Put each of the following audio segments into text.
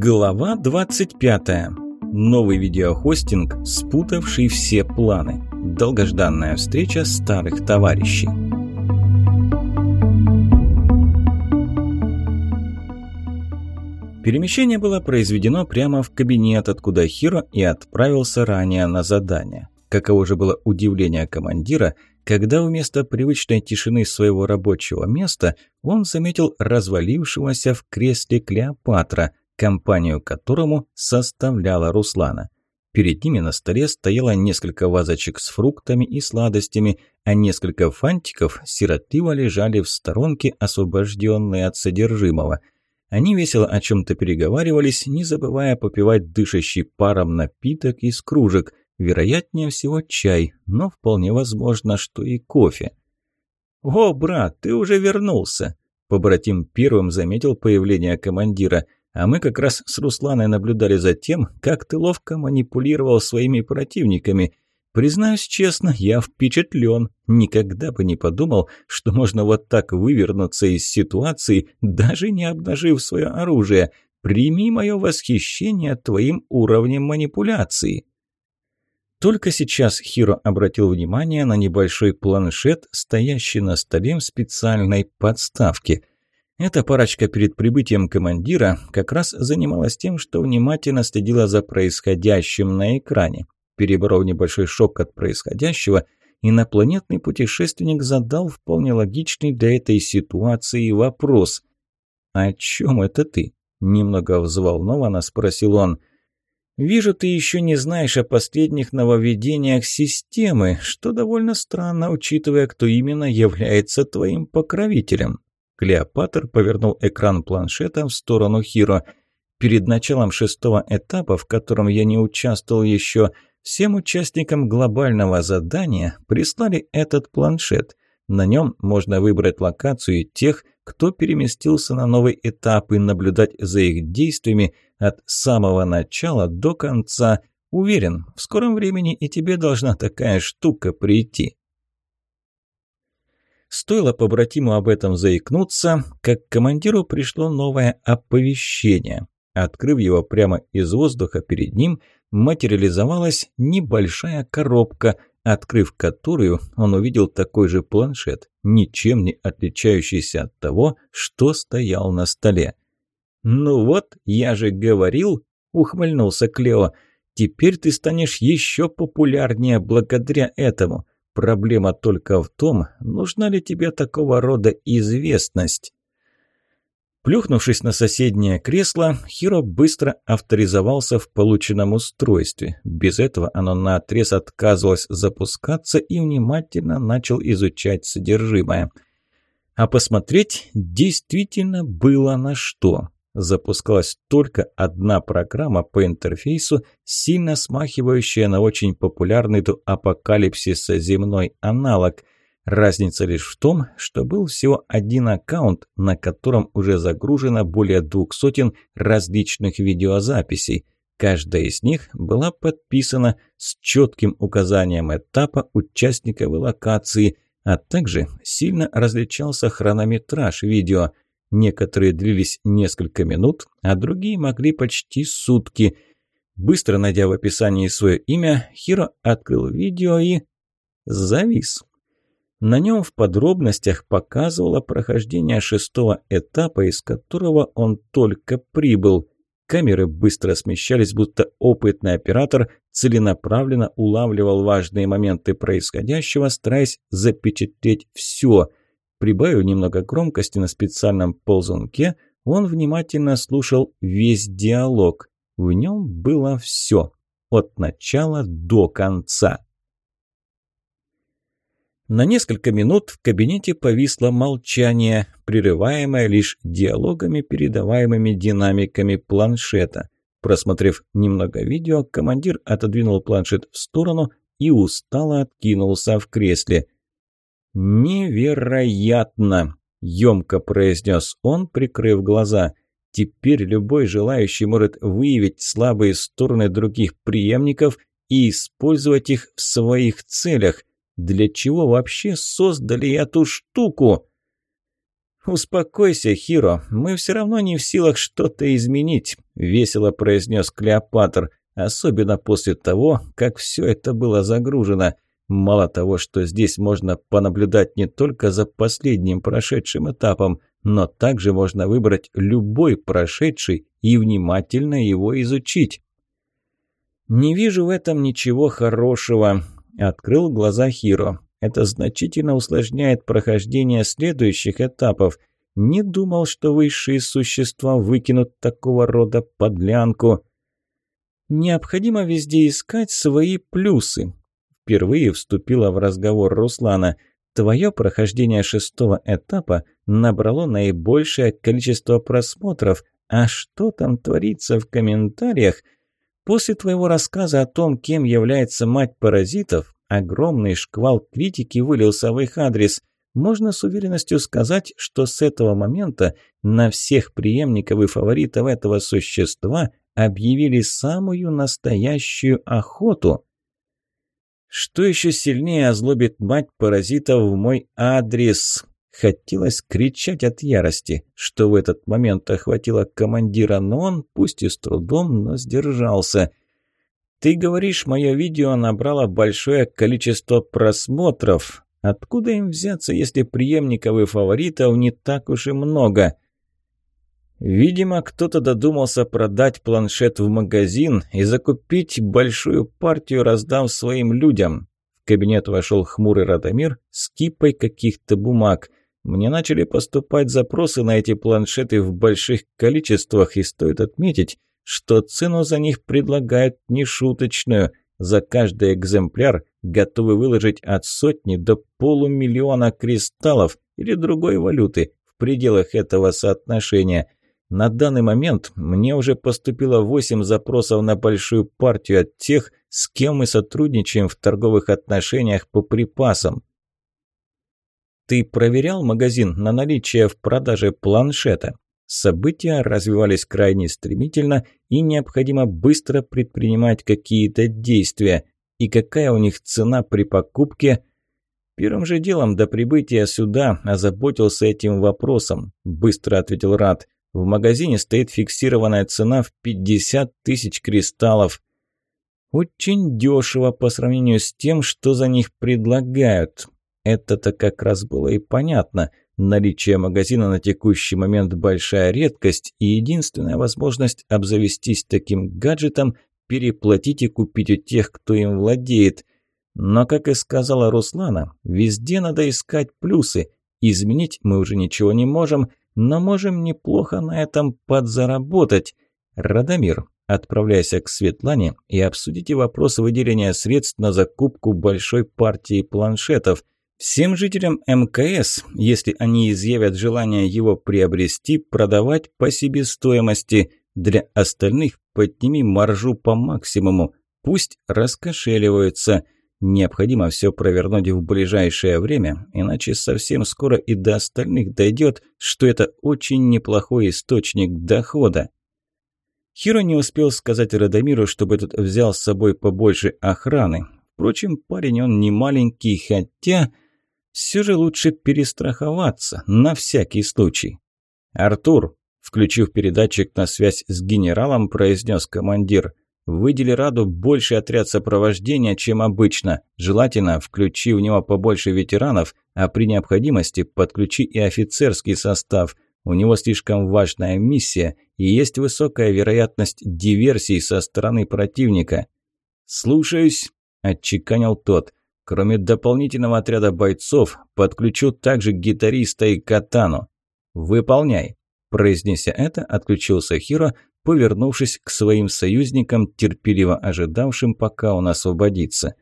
Глава 25. Новый видеохостинг, спутавший все планы. Долгожданная встреча старых товарищей. Перемещение было произведено прямо в кабинет, откуда Хиро и отправился ранее на задание. Каково же было удивление командира, когда вместо привычной тишины своего рабочего места он заметил развалившегося в кресле Клеопатра, компанию которому составляла Руслана. Перед ними на столе стояло несколько вазочек с фруктами и сладостями, а несколько фантиков сиротливо лежали в сторонке, освобожденные от содержимого. Они весело о чем-то переговаривались, не забывая попивать дышащий паром напиток из кружек, вероятнее всего чай, но вполне возможно, что и кофе. «О, брат, ты уже вернулся!» Побратим первым заметил появление командира – а мы как раз с Русланой наблюдали за тем, как ты ловко манипулировал своими противниками. Признаюсь честно, я впечатлен. Никогда бы не подумал, что можно вот так вывернуться из ситуации, даже не обнажив свое оружие. Прими мое восхищение твоим уровнем манипуляции. Только сейчас Хиро обратил внимание на небольшой планшет, стоящий на столе в специальной подставке – эта парочка перед прибытием командира как раз занималась тем, что внимательно следила за происходящим на экране. Переборов небольшой шок от происходящего, инопланетный путешественник задал вполне логичный для этой ситуации вопрос. «О чем это ты?» – немного взволнованно спросил он. «Вижу, ты еще не знаешь о последних нововведениях системы, что довольно странно, учитывая, кто именно является твоим покровителем». Клеопатр повернул экран планшета в сторону Хиро. Перед началом шестого этапа, в котором я не участвовал еще, всем участникам глобального задания прислали этот планшет. На нем можно выбрать локацию тех, кто переместился на новый этап и наблюдать за их действиями от самого начала до конца. Уверен, в скором времени и тебе должна такая штука прийти. Стоило побратиму об этом заикнуться, как командиру пришло новое оповещение. Открыв его прямо из воздуха перед ним, материализовалась небольшая коробка, открыв которую он увидел такой же планшет, ничем не отличающийся от того, что стоял на столе. «Ну вот, я же говорил», – ухмыльнулся Клео, – «теперь ты станешь еще популярнее благодаря этому. Проблема только в том, нужна ли тебе такого рода известность. Плюхнувшись на соседнее кресло, Хиро быстро авторизовался в полученном устройстве. Без этого оно наотрез отказывалось запускаться и внимательно начал изучать содержимое. А посмотреть действительно было на что запускалась только одна программа по интерфейсу, сильно смахивающая на очень популярный до апокалипсиса земной аналог. Разница лишь в том, что был всего один аккаунт, на котором уже загружено более двух сотен различных видеозаписей. Каждая из них была подписана с четким указанием этапа участников и локации, а также сильно различался хронометраж видео – Некоторые длились несколько минут, а другие могли почти сутки. Быстро найдя в описании свое имя, Хиро открыл видео и... завис. На нем в подробностях показывало прохождение шестого этапа, из которого он только прибыл. Камеры быстро смещались, будто опытный оператор целенаправленно улавливал важные моменты происходящего, стараясь запечатлеть все. Прибавив немного громкости на специальном ползунке, он внимательно слушал весь диалог. В нем было все, от начала до конца. На несколько минут в кабинете повисло молчание, прерываемое лишь диалогами, передаваемыми динамиками планшета. Просмотрев немного видео, командир отодвинул планшет в сторону и устало откинулся в кресле – «Невероятно!» – емко произнес он, прикрыв глаза. «Теперь любой желающий может выявить слабые стороны других преемников и использовать их в своих целях. Для чего вообще создали эту штуку?» «Успокойся, Хиро, мы все равно не в силах что-то изменить», – весело произнес Клеопатр, особенно после того, как все это было загружено. Мало того, что здесь можно понаблюдать не только за последним прошедшим этапом, но также можно выбрать любой прошедший и внимательно его изучить. «Не вижу в этом ничего хорошего», – открыл глаза Хиро. «Это значительно усложняет прохождение следующих этапов. Не думал, что высшие существа выкинут такого рода подлянку». «Необходимо везде искать свои плюсы», – впервые вступила в разговор Руслана. «Твое прохождение шестого этапа набрало наибольшее количество просмотров, а что там творится в комментариях – После твоего рассказа о том, кем является мать паразитов, огромный шквал критики вылился в их адрес. Можно с уверенностью сказать, что с этого момента на всех преемников и фаворитов этого существа объявили самую настоящую охоту. Что еще сильнее озлобит мать паразитов в мой адрес? Хотелось кричать от ярости, что в этот момент охватило командира, но он, пусть и с трудом, но сдержался. «Ты говоришь, мое видео набрало большое количество просмотров. Откуда им взяться, если преемников и фаворитов не так уж и много?» Видимо, кто-то додумался продать планшет в магазин и закупить большую партию, раздав своим людям. В кабинет вошел хмурый Радомир с кипой каких-то бумаг. Мне начали поступать запросы на эти планшеты в больших количествах, и стоит отметить, что цену за них предлагают нешуточную. За каждый экземпляр готовы выложить от сотни до полумиллиона кристаллов или другой валюты в пределах этого соотношения. На данный момент мне уже поступило 8 запросов на большую партию от тех, с кем мы сотрудничаем в торговых отношениях по припасам. Ты проверял магазин на наличие в продаже планшета? События развивались крайне стремительно, и необходимо быстро предпринимать какие-то действия. И какая у них цена при покупке? Первым же делом до прибытия сюда озаботился этим вопросом, быстро ответил Рад. В магазине стоит фиксированная цена в 50 тысяч кристаллов. Очень дешево по сравнению с тем, что за них предлагают. Это-то как раз было и понятно. Наличие магазина на текущий момент большая редкость и единственная возможность обзавестись таким гаджетом, переплатить и купить у тех, кто им владеет. Но, как и сказала Руслана, везде надо искать плюсы. Изменить мы уже ничего не можем, но можем неплохо на этом подзаработать. Радомир, отправляйся к Светлане и обсудите вопрос выделения средств на закупку большой партии планшетов – Всем жителям МКС, если они изъявят желание его приобрести, продавать по себестоимости. Для остальных подними маржу по максимуму. Пусть раскошеливаются. Необходимо все провернуть в ближайшее время, иначе совсем скоро и до остальных дойдет, что это очень неплохой источник дохода. Хиро не успел сказать Радомиру, чтобы этот взял с собой побольше охраны. Впрочем, парень он не маленький, хотя... Все же лучше перестраховаться, на всякий случай. «Артур», включив передатчик на связь с генералом, произнес командир, «выдели Раду больше отряд сопровождения, чем обычно. Желательно включи в него побольше ветеранов, а при необходимости подключи и офицерский состав. У него слишком важная миссия и есть высокая вероятность диверсий со стороны противника». «Слушаюсь», – отчеканил тот. Кроме дополнительного отряда бойцов, подключу также гитариста и катану. Выполняй. Произнеся это, отключился Хиро, повернувшись к своим союзникам, терпеливо ожидавшим, пока он освободится.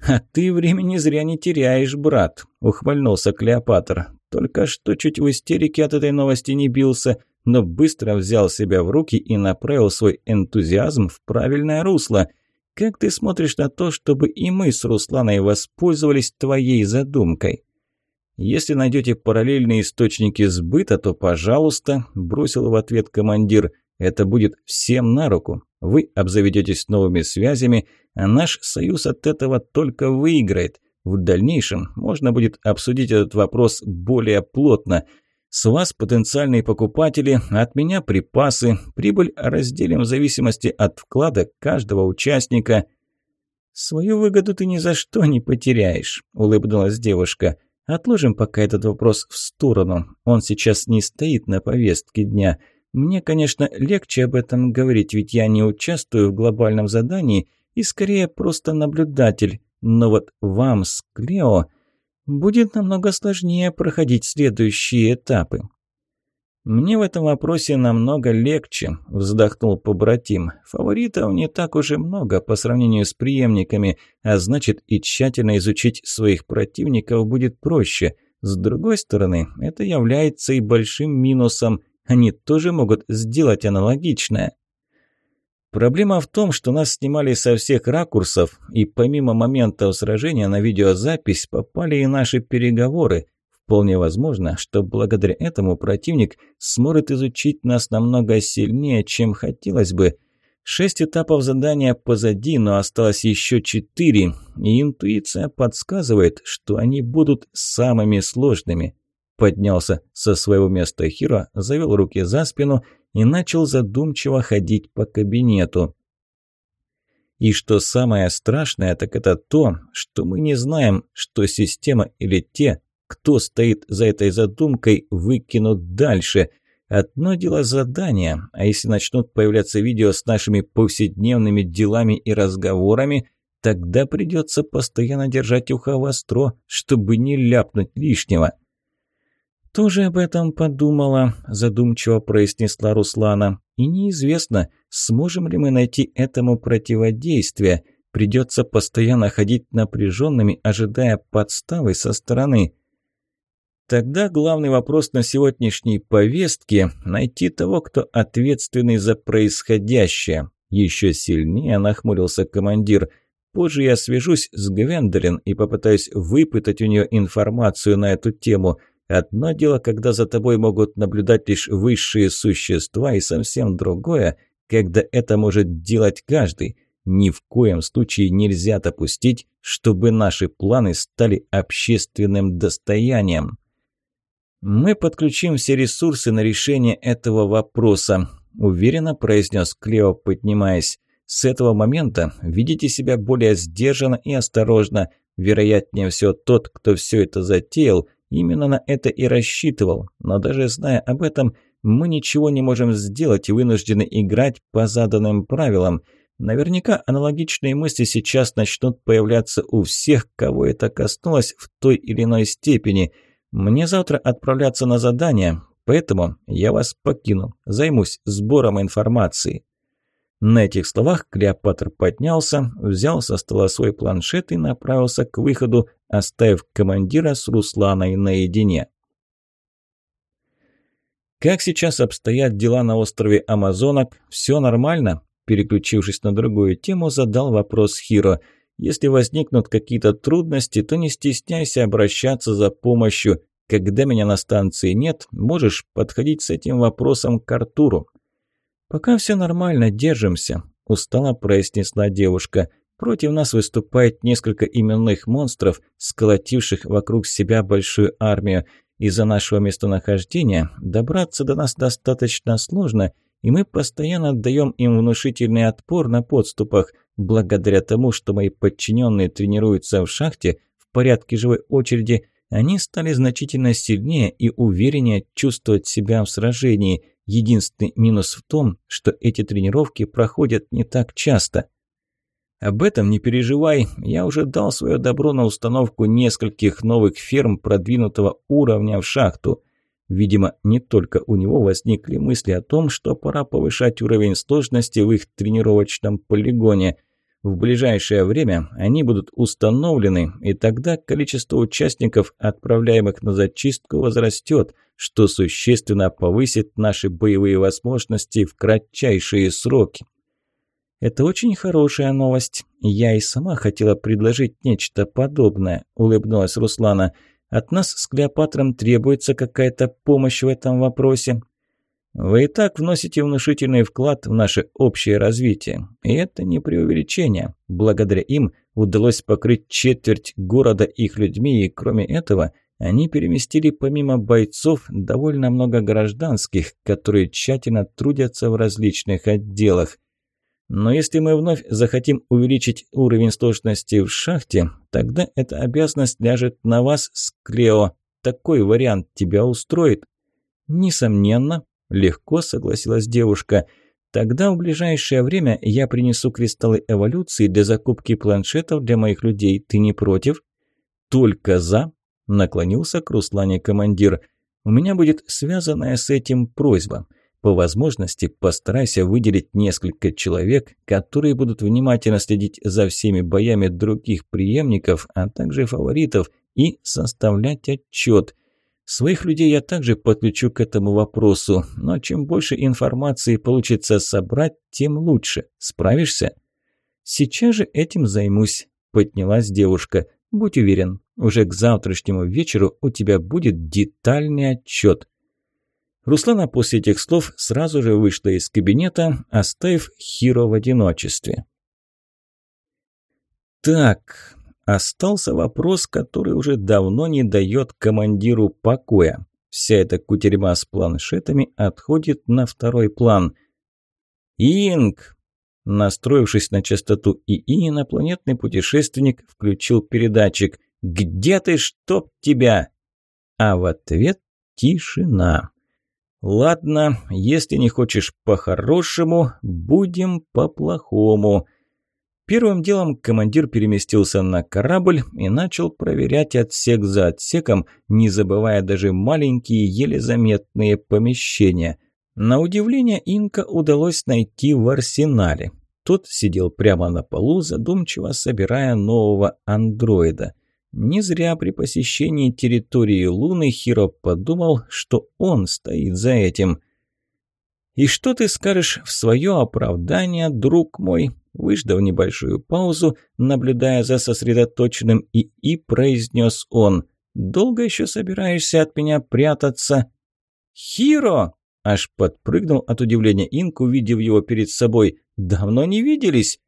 «А ты времени зря не теряешь, брат», – ухмыльнулся Клеопатр. «Только что чуть в истерике от этой новости не бился, но быстро взял себя в руки и направил свой энтузиазм в правильное русло. Как ты смотришь на то, чтобы и мы с Русланой воспользовались твоей задумкой? Если найдете параллельные источники сбыта, то пожалуйста, бросил в ответ командир. Это будет всем на руку. Вы обзаведетесь новыми связями, а наш союз от этого только выиграет. В дальнейшем можно будет обсудить этот вопрос более плотно. С вас потенциальные покупатели, от меня припасы. Прибыль разделим в зависимости от вклада каждого участника». «Свою выгоду ты ни за что не потеряешь», – улыбнулась девушка. «Отложим пока этот вопрос в сторону. Он сейчас не стоит на повестке дня. Мне, конечно, легче об этом говорить, ведь я не участвую в глобальном задании и скорее просто наблюдатель. Но вот вам с Клео будет намного сложнее проходить следующие этапы. «Мне в этом вопросе намного легче», – вздохнул побратим. «Фаворитов не так уж и много по сравнению с преемниками, а значит и тщательно изучить своих противников будет проще. С другой стороны, это является и большим минусом. Они тоже могут сделать аналогичное». Проблема в том, что нас снимали со всех ракурсов, и помимо моментов сражения на видеозапись попали и наши переговоры. Вполне возможно, что благодаря этому противник сможет изучить нас намного сильнее, чем хотелось бы. Шесть этапов задания позади, но осталось еще четыре, и интуиция подсказывает, что они будут самыми сложными. Поднялся со своего места Хиро, завел руки за спину и начал задумчиво ходить по кабинету. И что самое страшное, так это то, что мы не знаем, что система или те, кто стоит за этой задумкой, выкинут дальше. Одно дело задание, а если начнут появляться видео с нашими повседневными делами и разговорами, тогда придется постоянно держать ухо востро, чтобы не ляпнуть лишнего тоже об этом подумала», – задумчиво произнесла Руслана. «И неизвестно, сможем ли мы найти этому противодействие. Придется постоянно ходить напряженными, ожидая подставы со стороны». Тогда главный вопрос на сегодняшней повестке – найти того, кто ответственный за происходящее. Еще сильнее нахмурился командир. Позже я свяжусь с Гвендолин и попытаюсь выпытать у нее информацию на эту тему – Одно дело, когда за тобой могут наблюдать лишь высшие существа, и совсем другое, когда это может делать каждый. Ни в коем случае нельзя допустить, чтобы наши планы стали общественным достоянием. «Мы подключим все ресурсы на решение этого вопроса», – уверенно произнес Клео, поднимаясь. «С этого момента ведите себя более сдержанно и осторожно. Вероятнее всего, тот, кто все это затеял – Именно на это и рассчитывал, но даже зная об этом, мы ничего не можем сделать и вынуждены играть по заданным правилам. Наверняка аналогичные мысли сейчас начнут появляться у всех, кого это коснулось в той или иной степени. Мне завтра отправляться на задание, поэтому я вас покину, займусь сбором информации. На этих словах Клеопатр поднялся, взял со стола свой планшет и направился к выходу, оставив командира с Русланой наедине. «Как сейчас обстоят дела на острове Амазонок? Все нормально?» Переключившись на другую тему, задал вопрос Хиро. «Если возникнут какие-то трудности, то не стесняйся обращаться за помощью. Когда меня на станции нет, можешь подходить с этим вопросом к Артуру». «Пока все нормально, держимся», – устало произнесла девушка. «Против нас выступает несколько именных монстров, сколотивших вокруг себя большую армию. Из-за нашего местонахождения добраться до нас достаточно сложно, и мы постоянно отдаем им внушительный отпор на подступах. Благодаря тому, что мои подчиненные тренируются в шахте в порядке живой очереди, они стали значительно сильнее и увереннее чувствовать себя в сражении – Единственный минус в том, что эти тренировки проходят не так часто. Об этом не переживай, я уже дал свое добро на установку нескольких новых ферм продвинутого уровня в шахту. Видимо, не только у него возникли мысли о том, что пора повышать уровень сложности в их тренировочном полигоне. В ближайшее время они будут установлены, и тогда количество участников, отправляемых на зачистку, возрастет – что существенно повысит наши боевые возможности в кратчайшие сроки. Это очень хорошая новость. Я и сама хотела предложить нечто подобное, улыбнулась Руслана. От нас с Клеопатром требуется какая-то помощь в этом вопросе. Вы и так вносите внушительный вклад в наше общее развитие. И это не преувеличение. Благодаря им удалось покрыть четверть города их людьми, и кроме этого – Они переместили помимо бойцов довольно много гражданских, которые тщательно трудятся в различных отделах. Но если мы вновь захотим увеличить уровень сложности в шахте, тогда эта обязанность ляжет на вас с Клео. Такой вариант тебя устроит? Несомненно, легко согласилась девушка. Тогда в ближайшее время я принесу кристаллы эволюции для закупки планшетов для моих людей. Ты не против? Только за, наклонился к Руслане командир. У меня будет связанная с этим просьба. По возможности постарайся выделить несколько человек, которые будут внимательно следить за всеми боями других преемников, а также фаворитов, и составлять отчет. Своих людей я также подключу к этому вопросу, но чем больше информации получится собрать, тем лучше. Справишься? Сейчас же этим займусь, поднялась девушка. Будь уверен, уже к завтрашнему вечеру у тебя будет детальный отчет. Руслана после этих слов сразу же вышла из кабинета, оставив Хиро в одиночестве. Так, остался вопрос, который уже давно не дает командиру покоя. Вся эта кутерьма с планшетами отходит на второй план. «Инг!» Настроившись на частоту ИИ, инопланетный путешественник включил передатчик. «Где ты, чтоб тебя?» А в ответ тишина. «Ладно, если не хочешь по-хорошему, будем по-плохому». Первым делом командир переместился на корабль и начал проверять отсек за отсеком, не забывая даже маленькие, еле заметные помещения. На удивление Инка удалось найти в арсенале. Тот сидел прямо на полу, задумчиво собирая нового андроида. Не зря при посещении территории Луны Хиро подумал, что он стоит за этим. «И что ты скажешь в свое оправдание, друг мой?» Выждав небольшую паузу, наблюдая за сосредоточенным ИИ, произнес он. «Долго еще собираешься от меня прятаться?» «Хиро!» Аж подпрыгнул от удивления Инк, увидев его перед собой. «Давно не виделись?»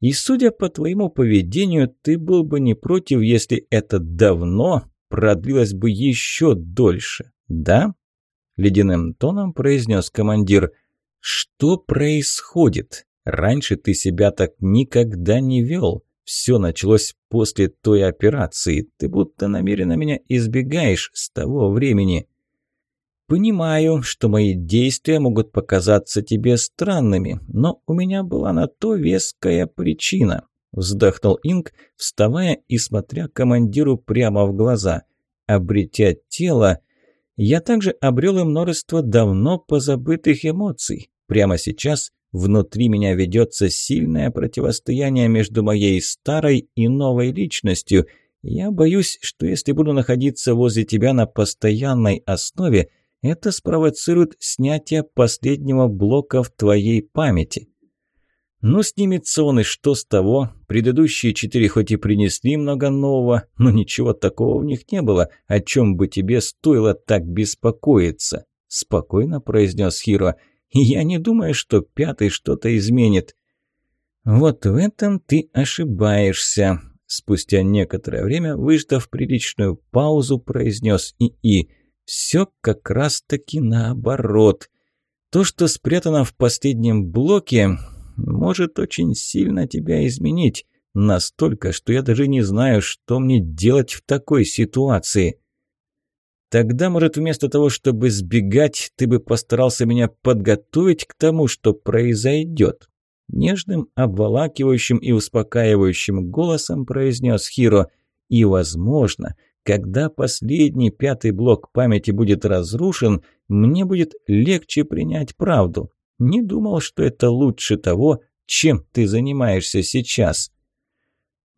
И судя по твоему поведению, ты был бы не против, если это давно продлилось бы еще дольше, да?» Ледяным тоном произнес командир. «Что происходит? Раньше ты себя так никогда не вел. Все началось после той операции. Ты будто намеренно меня избегаешь с того времени». Понимаю, что мои действия могут показаться тебе странными, но у меня была на то веская причина. Вздохнул Инг, вставая и смотря командиру прямо в глаза. Обретя тело, я также обрел и множество давно позабытых эмоций. Прямо сейчас внутри меня ведется сильное противостояние между моей старой и новой личностью. Я боюсь, что если буду находиться возле тебя на постоянной основе, это спровоцирует снятие последнего блока в твоей памяти. Ну, снимется он, и что с того? Предыдущие четыре хоть и принесли много нового, но ничего такого в них не было, о чем бы тебе стоило так беспокоиться. Спокойно произнес Хиро. Я не думаю, что пятый что-то изменит. Вот в этом ты ошибаешься. Спустя некоторое время, выждав приличную паузу, произнес ИИ. Все как раз-таки наоборот. То, что спрятано в последнем блоке, может очень сильно тебя изменить. Настолько, что я даже не знаю, что мне делать в такой ситуации. Тогда, может, вместо того, чтобы сбегать, ты бы постарался меня подготовить к тому, что произойдет. Нежным, обволакивающим и успокаивающим голосом произнес Хиро. И, возможно, когда последний пятый блок памяти будет разрушен, мне будет легче принять правду. Не думал, что это лучше того, чем ты занимаешься сейчас.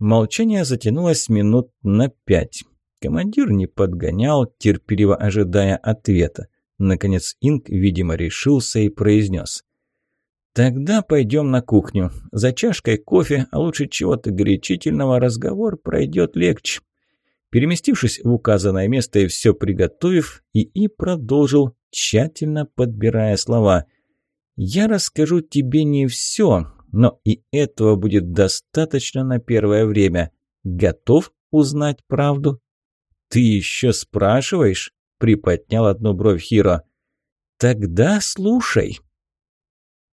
Молчание затянулось минут на пять. Командир не подгонял, терпеливо ожидая ответа. Наконец Инк, видимо, решился и произнес. «Тогда пойдем на кухню. За чашкой кофе, а лучше чего-то горячительного, разговор пройдет легче. Переместившись в указанное место и все приготовив, ИИ продолжил, тщательно подбирая слова. «Я расскажу тебе не все, но и этого будет достаточно на первое время. Готов узнать правду?» «Ты еще спрашиваешь?» – приподнял одну бровь Хиро. «Тогда слушай».